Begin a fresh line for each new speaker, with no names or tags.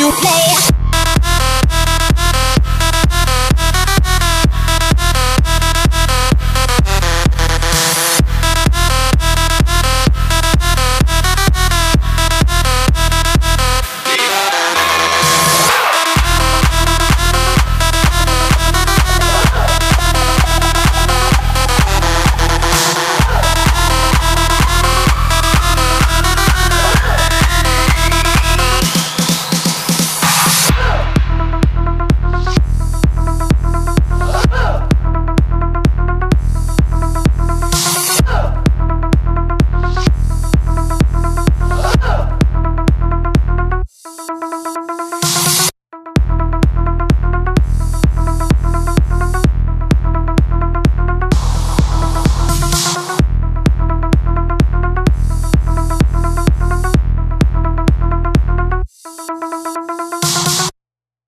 you play.